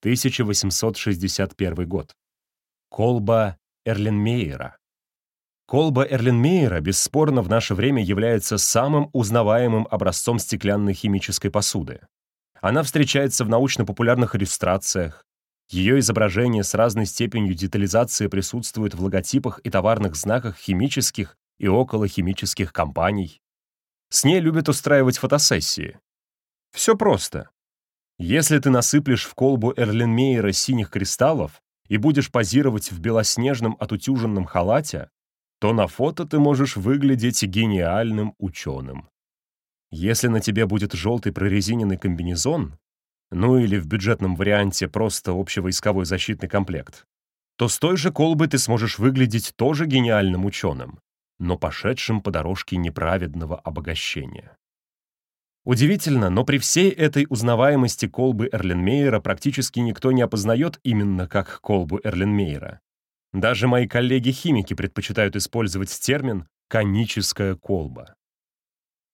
1861 год. Колба Эрленмейера. Колба Эрленмейера бесспорно в наше время является самым узнаваемым образцом стеклянной химической посуды. Она встречается в научно-популярных иллюстрациях. Ее изображение с разной степенью детализации присутствует в логотипах и товарных знаках химических и околохимических компаний. С ней любят устраивать фотосессии. Все просто. Если ты насыплешь в колбу Эрленмейера синих кристаллов и будешь позировать в белоснежном отутюженном халате, то на фото ты можешь выглядеть гениальным ученым. Если на тебе будет желтый прорезиненный комбинезон, ну или в бюджетном варианте просто общевойсковой защитный комплект, то с той же колбой ты сможешь выглядеть тоже гениальным ученым, но пошедшим по дорожке неправедного обогащения. Удивительно, но при всей этой узнаваемости колбы Эрленмейера практически никто не опознает именно как колбу Эрленмейера. Даже мои коллеги-химики предпочитают использовать термин «коническая колба».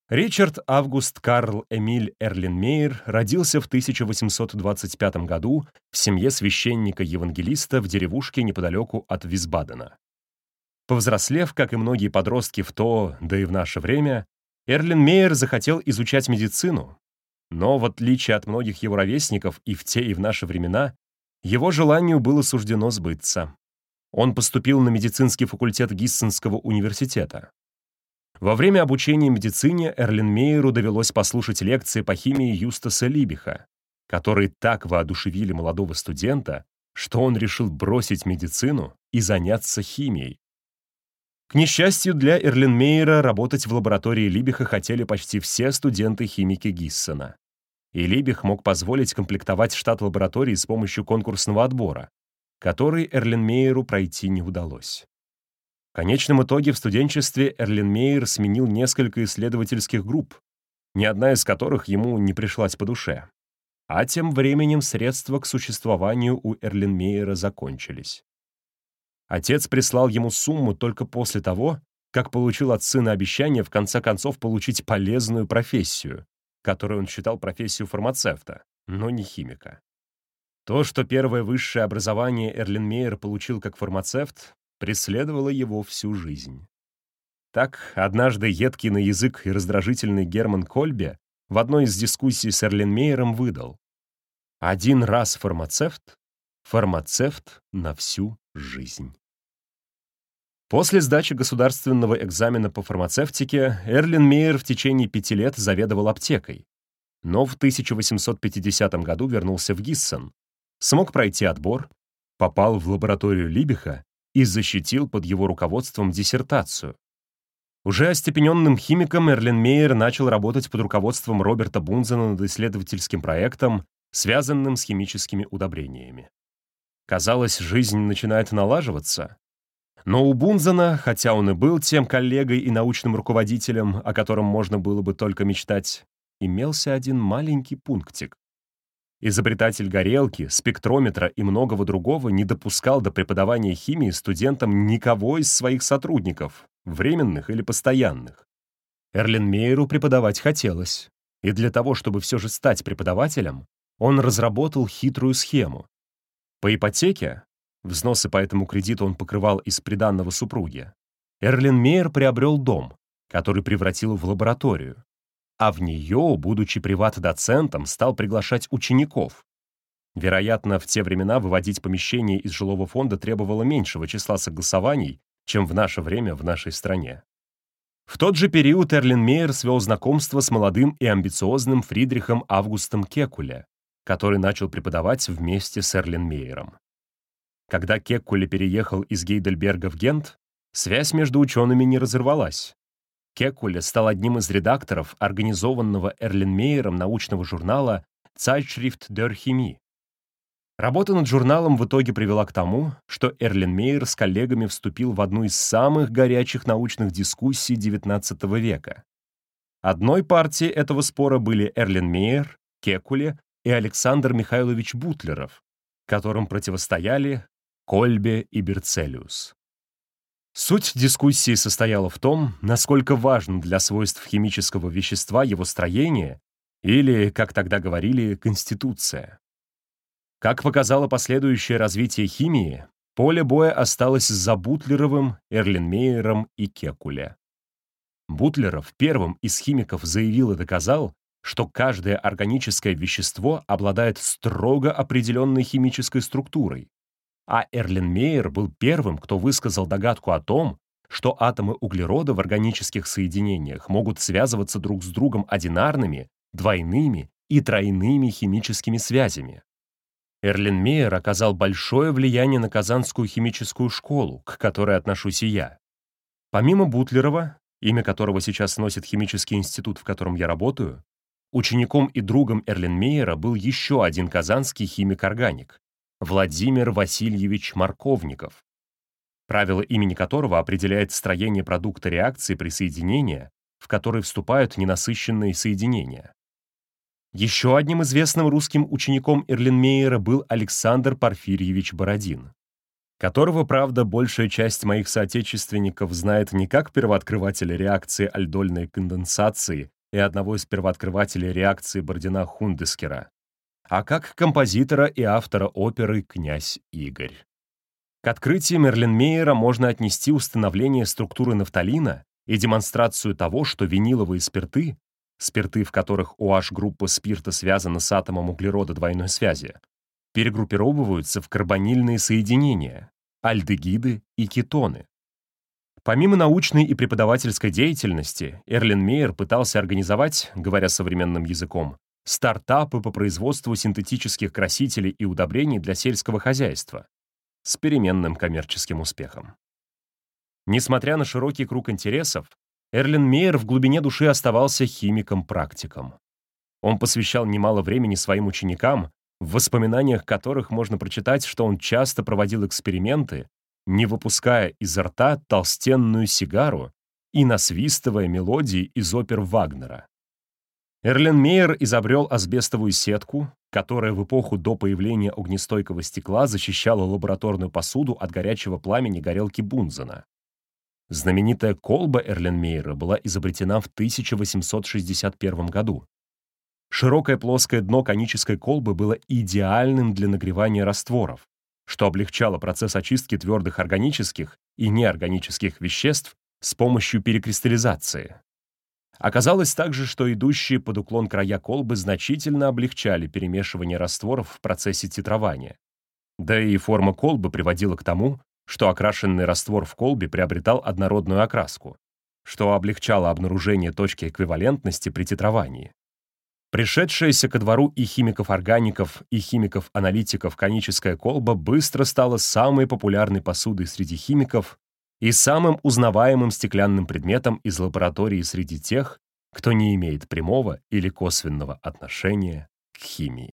Ричард Август Карл Эмиль Эрленмейер родился в 1825 году в семье священника-евангелиста в деревушке неподалеку от Висбадена. Повзрослев, как и многие подростки в то, да и в наше время, Эрленмейер захотел изучать медицину, но, в отличие от многих его ровесников и в те, и в наши времена, его желанию было суждено сбыться. Он поступил на медицинский факультет Гиссенского университета. Во время обучения медицине Эрленмейеру довелось послушать лекции по химии Юстаса Либиха, которые так воодушевили молодого студента, что он решил бросить медицину и заняться химией. К несчастью для Эрленмейера, работать в лаборатории Либиха хотели почти все студенты-химики Гиссена. И Либих мог позволить комплектовать штат лаборатории с помощью конкурсного отбора, который Эрленмейеру пройти не удалось. В конечном итоге в студенчестве Эрленмейер сменил несколько исследовательских групп, ни одна из которых ему не пришлась по душе. А тем временем средства к существованию у Эрленмейера закончились. Отец прислал ему сумму только после того, как получил от сына обещание в конце концов получить полезную профессию, которую он считал профессию фармацевта, но не химика. То, что первое высшее образование Эрленмейер получил как фармацевт, преследовала его всю жизнь. Так, однажды едкий на язык и раздражительный Герман Кольбе в одной из дискуссий с Эрленмейером выдал «Один раз фармацевт, фармацевт на всю жизнь». После сдачи государственного экзамена по фармацевтике Эрлин Мейер в течение пяти лет заведовал аптекой, но в 1850 году вернулся в Гиссен, смог пройти отбор, попал в лабораторию Либиха и защитил под его руководством диссертацию. Уже остепененным химиком Эрлин Мейер начал работать под руководством Роберта Бунзена над исследовательским проектом, связанным с химическими удобрениями. Казалось, жизнь начинает налаживаться. Но у Бунзена, хотя он и был тем коллегой и научным руководителем, о котором можно было бы только мечтать, имелся один маленький пунктик. Изобретатель горелки, спектрометра и многого другого не допускал до преподавания химии студентам никого из своих сотрудников, временных или постоянных. Эрленмейеру преподавать хотелось, и для того, чтобы все же стать преподавателем, он разработал хитрую схему. По ипотеке, взносы по этому кредиту он покрывал из приданного супруги, Эрленмейер приобрел дом, который превратил в лабораторию, а в нее, будучи приват-доцентом, стал приглашать учеников. Вероятно, в те времена выводить помещение из жилого фонда требовало меньшего числа согласований, чем в наше время в нашей стране. В тот же период Эрлин Мейер свел знакомство с молодым и амбициозным Фридрихом Августом Кекуле, который начал преподавать вместе с Эрлин Мейером. Когда Кеккуле переехал из Гейдельберга в Гент, связь между учеными не разорвалась. Кекуле стал одним из редакторов организованного Эрленмейером научного журнала Zeitschrift der Chemie. Работа над журналом в итоге привела к тому, что Эрленмейер с коллегами вступил в одну из самых горячих научных дискуссий XIX века. Одной партией этого спора были Эрленмейер, Кекуле и Александр Михайлович Бутлеров, которым противостояли Кольбе и Берцелиус. Суть дискуссии состояла в том, насколько важно для свойств химического вещества его строение или, как тогда говорили, конституция. Как показало последующее развитие химии, поле боя осталось за Бутлеровым, Эрленмейером и Кекуле. Бутлеров первым из химиков заявил и доказал, что каждое органическое вещество обладает строго определенной химической структурой, а Эрленмейер был первым, кто высказал догадку о том, что атомы углерода в органических соединениях могут связываться друг с другом одинарными, двойными и тройными химическими связями. Эрленмейер оказал большое влияние на Казанскую химическую школу, к которой отношусь и я. Помимо Бутлерова, имя которого сейчас носит химический институт, в котором я работаю, учеником и другом Эрленмейера был еще один казанский химик-органик — Владимир Васильевич Марковников, правило имени которого определяет строение продукта реакции присоединения, в который вступают ненасыщенные соединения. Еще одним известным русским учеником Эрленмейера был Александр Порфирьевич Бородин, которого, правда, большая часть моих соотечественников знает не как первооткрывателя реакции альдольной конденсации и одного из первооткрывателей реакции Бородина-Хундескера, а как композитора и автора оперы «Князь Игорь». К открытию Мерленмейера можно отнести установление структуры нафталина и демонстрацию того, что виниловые спирты спирты, в которых OH-группа спирта связана с атомом углерода двойной связи, перегруппировываются в карбонильные соединения, альдегиды и кетоны. Помимо научной и преподавательской деятельности, Эрлин Мейер пытался организовать, говоря современным языком, стартапы по производству синтетических красителей и удобрений для сельского хозяйства с переменным коммерческим успехом. Несмотря на широкий круг интересов, Эрлин Мейер в глубине души оставался химиком-практиком. Он посвящал немало времени своим ученикам, в воспоминаниях которых можно прочитать, что он часто проводил эксперименты, не выпуская изо рта толстенную сигару и насвистывая мелодии из опер Вагнера. Эрлин Мейер изобрел асбестовую сетку, которая в эпоху до появления огнестойкого стекла защищала лабораторную посуду от горячего пламени горелки Бунзена. Знаменитая колба Эрленмейера была изобретена в 1861 году. Широкое плоское дно конической колбы было идеальным для нагревания растворов, что облегчало процесс очистки твердых органических и неорганических веществ с помощью перекристаллизации. Оказалось также, что идущие под уклон края колбы значительно облегчали перемешивание растворов в процессе титрования. Да и форма колбы приводила к тому, что окрашенный раствор в колбе приобретал однородную окраску, что облегчало обнаружение точки эквивалентности при титровании. Пришедшаяся ко двору и химиков-органиков, и химиков-аналитиков коническая колба быстро стала самой популярной посудой среди химиков и самым узнаваемым стеклянным предметом из лаборатории среди тех, кто не имеет прямого или косвенного отношения к химии.